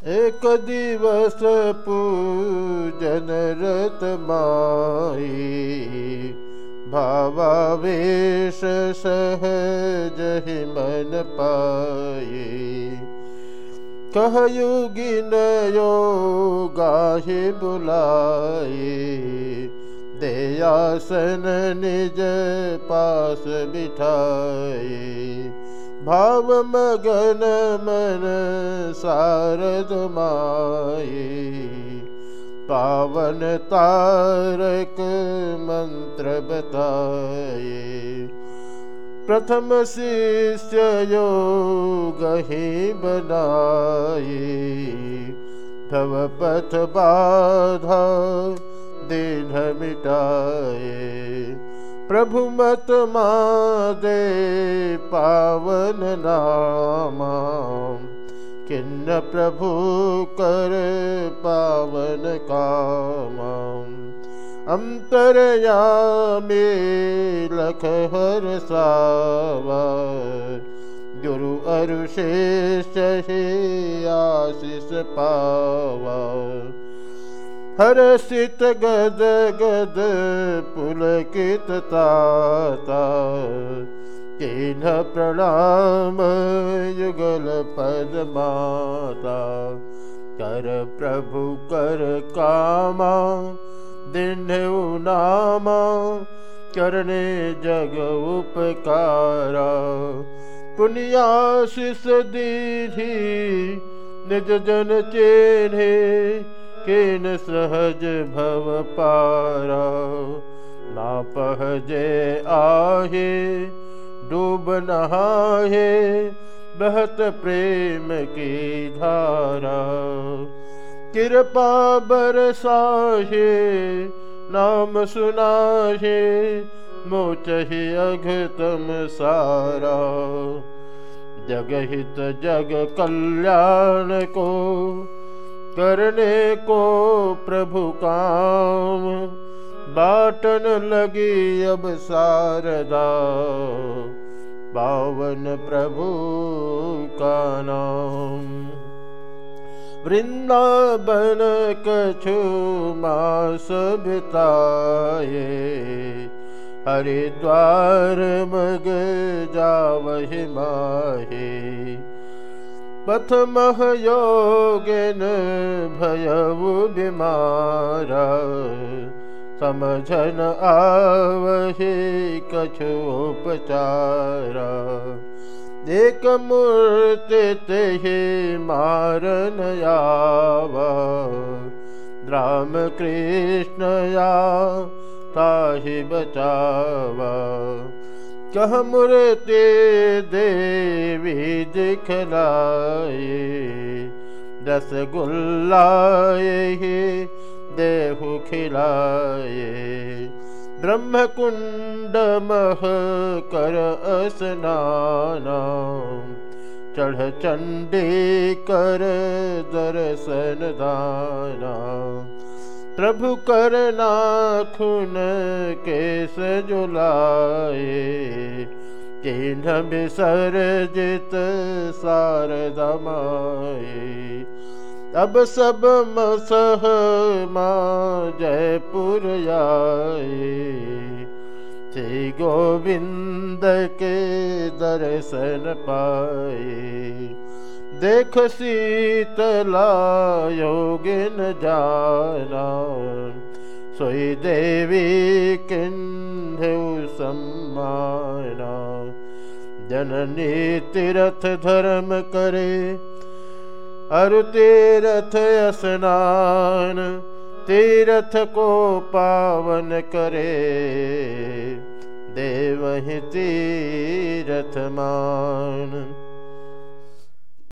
एक दिवस पूजन रत माई भावावेश सहज ही मन पाए कह युगिन यो गाहे बुलाए दयासन निज पास बिठाए भाव मगन मन सारद माए पावन तारक मंत्र बताए प्रथम शिष्य योग बनाए भव पथ बाधा दिन मिटाए प्रभु मत मादे पावन नामा। किन्न प्रभु कर पावन काम। अंतरयामे लख हर सावा गुरु अरुशेष आशीष पावा हर्षित गद गद पुलकित ताता तेन प्रणाम युगल पद माता कर प्रभु कर कामा दिन नामा करने जग उपकारा। पुण्याशिष दीधी, निज जन चेन्हे किन सहज भव पारा? ना पहजे आहे, डूब नहाहे, बहत प्रेम की धारा। कृपा बरसाहे, नाम सुनाहे, मोचहि अघतम सारा। जगहित जग कल्याण को करने को प्रभु काम। बाटन लगी अब शारदा। पावन प्रभु का नाम। वृंदावन कछु मास बिताए हरिद्वार मग जावहि माहे। पथमह योगिन भयउ बीमारा समझन आवहे कछु उपचारा एक मूर्ति ते मारन आवा राम कृष्ण या ताहि बचावा। कह मूर्ति देवी दिखलाए, रसगुल्लाए देहु खिलाए। ब्रह्म कुंड मह कर स्नाना, चढ़ चंडी कर दर्शन दाना। प्रभु करना खुन केस जुलाए चिन्ह विसर्जित दमाए अब सब मसह माँ जयपुर आए श्री गोविंद के दर्शन पाए। देख शीतला योगिन जाना। सोई देवी किन्धु सम्माना जननी तीर्थ धर्म करे। अरु तीर्थ स्नान तीर्थ को पावन करे। देवहि तीर्थ मान।